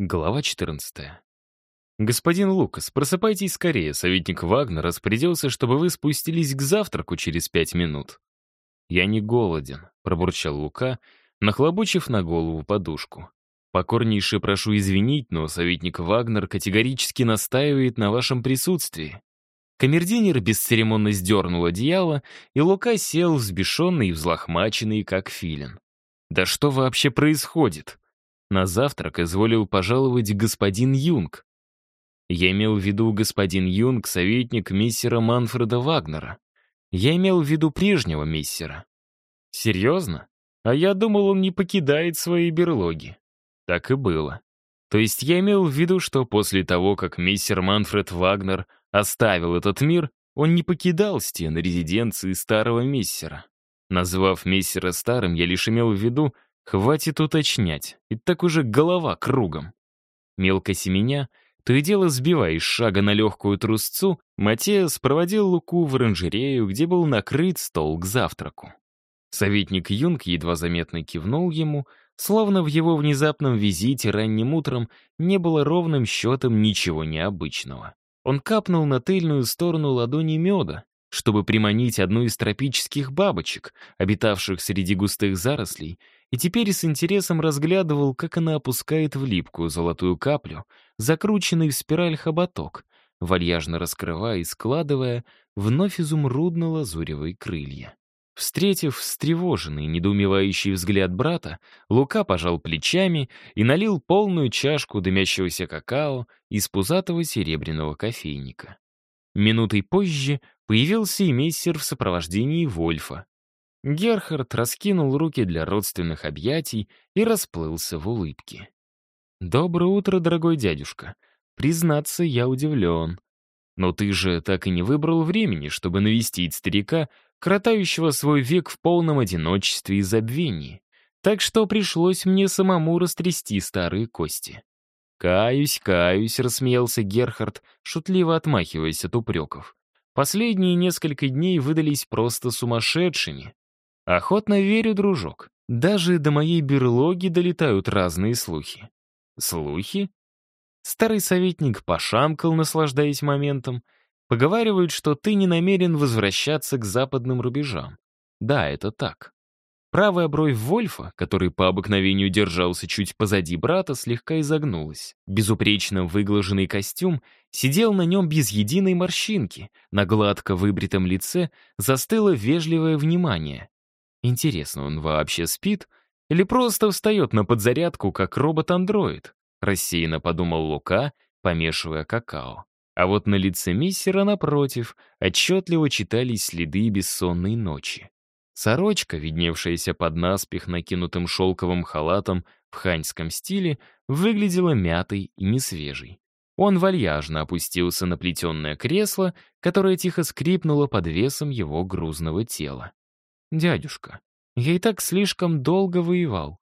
Глава 14. «Господин Лукас, просыпайтесь скорее, советник Вагнер распорядился, чтобы вы спустились к завтраку через пять минут». «Я не голоден», — пробурчал Лука, нахлобучив на голову подушку. «Покорнейше прошу извинить, но советник Вагнер категорически настаивает на вашем присутствии». Камердинер бесцеремонно сдернул одеяло, и Лука сел взбешенный и взлохмаченный, как филин. «Да что вообще происходит?» На завтрак изволил пожаловать господин Юнг. Я имел в виду господин Юнг, советник миссера Манфреда Вагнера. Я имел в виду прежнего миссера. Серьезно? А я думал, он не покидает свои берлоги. Так и было. То есть я имел в виду, что после того, как миссер Манфред Вагнер оставил этот мир, он не покидал стены резиденции старого миссера. Назвав миссера старым, я лишь имел в виду, Хватит уточнять, и так уже голова кругом. Мелко семеня, то и дело сбивая из шага на легкую трусцу, Матеас проводил Луку в оранжерею, где был накрыт стол к завтраку. Советник Юнг едва заметно кивнул ему, словно в его внезапном визите ранним утром не было ровным счетом ничего необычного. Он капнул на тыльную сторону ладони меда, чтобы приманить одну из тропических бабочек, обитавших среди густых зарослей, и теперь с интересом разглядывал, как она опускает в липкую золотую каплю, закрученный в спираль хоботок, вальяжно раскрывая и складывая вновь изумрудно-лазуревые крылья. Встретив встревоженный, недоумевающий взгляд брата, Лука пожал плечами и налил полную чашку дымящегося какао из пузатого серебряного кофейника. Минутой позже появился и мессер в сопровождении Вольфа, Герхард раскинул руки для родственных объятий и расплылся в улыбке. «Доброе утро, дорогой дядюшка. Признаться, я удивлен. Но ты же так и не выбрал времени, чтобы навестить старика, кротающего свой век в полном одиночестве и забвении. Так что пришлось мне самому растрясти старые кости». «Каюсь, каюсь», — рассмеялся Герхард, шутливо отмахиваясь от упреков. Последние несколько дней выдались просто сумасшедшими. Охотно верю, дружок. Даже до моей берлоги долетают разные слухи. Слухи? Старый советник пошамкал, наслаждаясь моментом. Поговаривают, что ты не намерен возвращаться к западным рубежам. Да, это так. Правая бровь Вольфа, который по обыкновению держался чуть позади брата, слегка изогнулась. Безупречно выглаженный костюм сидел на нем без единой морщинки. На гладко выбритом лице застыло вежливое внимание. Интересно, он вообще спит? Или просто встает на подзарядку, как робот-андроид? Рассеянно подумал Лука, помешивая какао. А вот на лице миссера, напротив, отчетливо читались следы бессонной ночи. Сорочка, видневшаяся под наспех накинутым шелковым халатом в ханьском стиле, выглядела мятой и несвежей. Он вальяжно опустился на плетенное кресло, которое тихо скрипнуло под весом его грузного тела. «Дядюшка, я и так слишком долго воевал.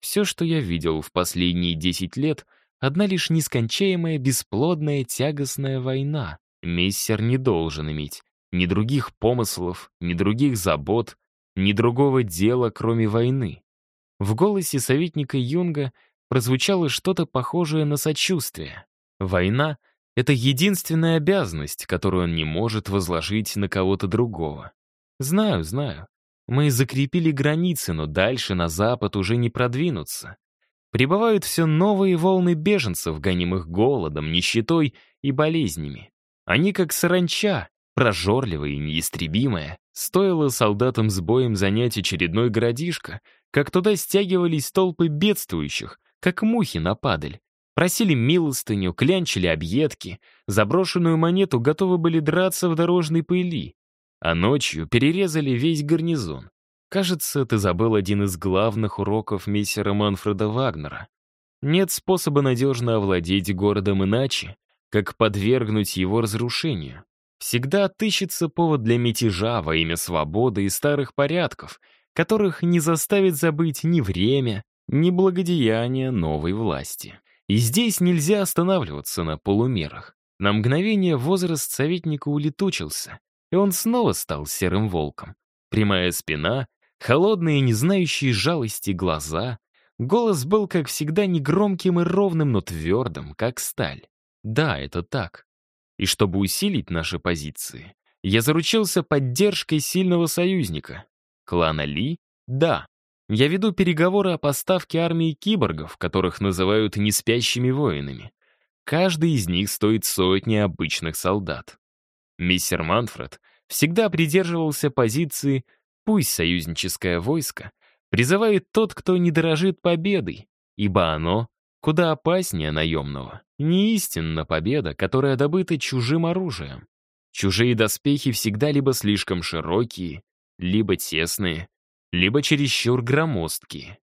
Все, что я видел в последние десять лет, одна лишь нескончаемая, бесплодная, тягостная война. Мессер не должен иметь ни других помыслов, ни других забот, ни другого дела, кроме войны». В голосе советника Юнга прозвучало что-то похожее на сочувствие. Война — это единственная обязанность, которую он не может возложить на кого-то другого. Знаю, знаю. Мы закрепили границы, но дальше на запад уже не продвинуться. Прибывают все новые волны беженцев, гонимых голодом, нищетой и болезнями. Они как саранча, прожорливая и неистребимая. Стоило солдатам с боем занять очередной городишко, как туда стягивались толпы бедствующих, как мухи на падаль. Просили милостыню, клянчили объедки, заброшенную монету готовы были драться в дорожной пыли а ночью перерезали весь гарнизон. Кажется, ты забыл один из главных уроков мессера Манфреда Вагнера. Нет способа надежно овладеть городом иначе, как подвергнуть его разрушению. Всегда отыщется повод для мятежа во имя свободы и старых порядков, которых не заставит забыть ни время, ни благодеяние новой власти. И здесь нельзя останавливаться на полумерах. На мгновение возраст советника улетучился, и он снова стал серым волком. Прямая спина, холодные, не знающие жалости глаза, Голос был, как всегда, негромким и ровным, но твердым, как сталь. Да, это так. И чтобы усилить наши позиции, я заручился поддержкой сильного союзника. Клана Ли? Да. Я веду переговоры о поставке армии киборгов, которых называют неспящими воинами. Каждый из них стоит сотни обычных солдат. Мистер Манфред всегда придерживался позиции «пусть союзническое войско призывает тот, кто не дорожит победой, ибо оно куда опаснее наемного. Не истинна победа, которая добыта чужим оружием. Чужие доспехи всегда либо слишком широкие, либо тесные, либо чересчур громоздкие.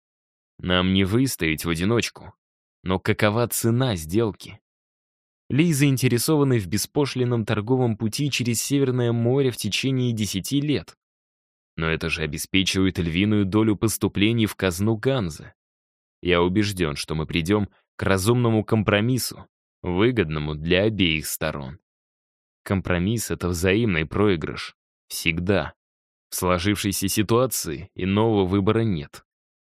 Нам не выстоять в одиночку. Но какова цена сделки? Ли заинтересованы в беспошлином торговом пути через Северное море в течение десяти лет. Но это же обеспечивает львиную долю поступлений в казну Ганзы. Я убежден, что мы придем к разумному компромиссу, выгодному для обеих сторон. Компромисс — это взаимный проигрыш. Всегда. В сложившейся ситуации иного выбора нет.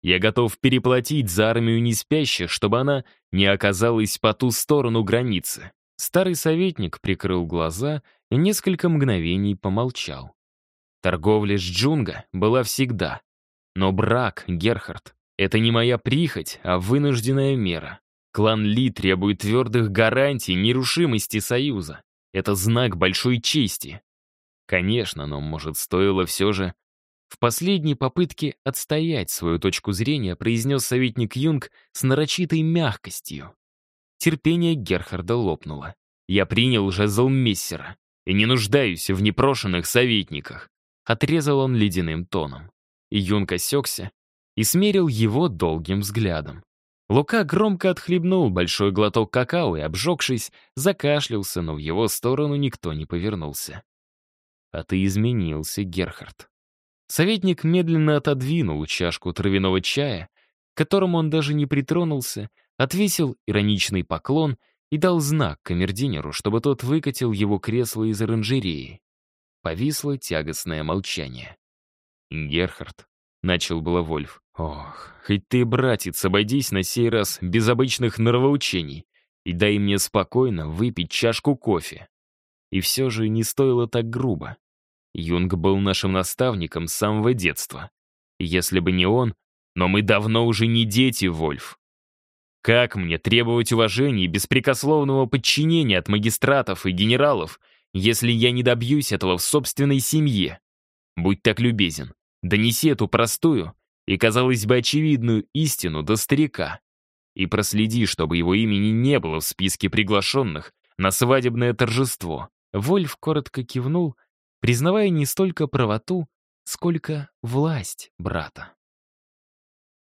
Я готов переплатить за армию неспящих, чтобы она не оказалась по ту сторону границы. Старый советник прикрыл глаза и несколько мгновений помолчал. Торговля с Джунга была всегда. Но брак, Герхард, это не моя прихоть, а вынужденная мера. Клан Ли требует твердых гарантий нерушимости союза. Это знак большой чести. Конечно, но, может, стоило все же... В последней попытке отстоять свою точку зрения произнес советник Юнг с нарочитой мягкостью. Терпение Герхарда лопнуло. «Я принял жезл мессера и не нуждаюсь в непрошенных советниках», отрезал он ледяным тоном. Юнг осекся и смерил его долгим взглядом. Лука громко отхлебнул большой глоток какао и, обжегшись, закашлялся, но в его сторону никто не повернулся. «А ты изменился, Герхард». Советник медленно отодвинул чашку травяного чая, к которому он даже не притронулся, отвесил ироничный поклон и дал знак камердинеру, чтобы тот выкатил его кресло из оранжереи. Повисло тягостное молчание. «Герхард», — начал было Вольф, Ох, хоть ты, братец, обойдись на сей раз без обычных норовоучений и дай мне спокойно выпить чашку кофе. И все же не стоило так грубо. Юнг был нашим наставником с самого детства. если бы не он, но мы давно уже не дети, Вольф. Как мне требовать уважения и беспрекословного подчинения от магистратов и генералов, если я не добьюсь этого в собственной семье? Будь так любезен, донеси эту простую, и, казалось бы, очевидную истину до старика. И проследи, чтобы его имени не было в списке приглашенных на свадебное торжество. Вольф коротко кивнул, признавая не столько правоту, сколько власть брата.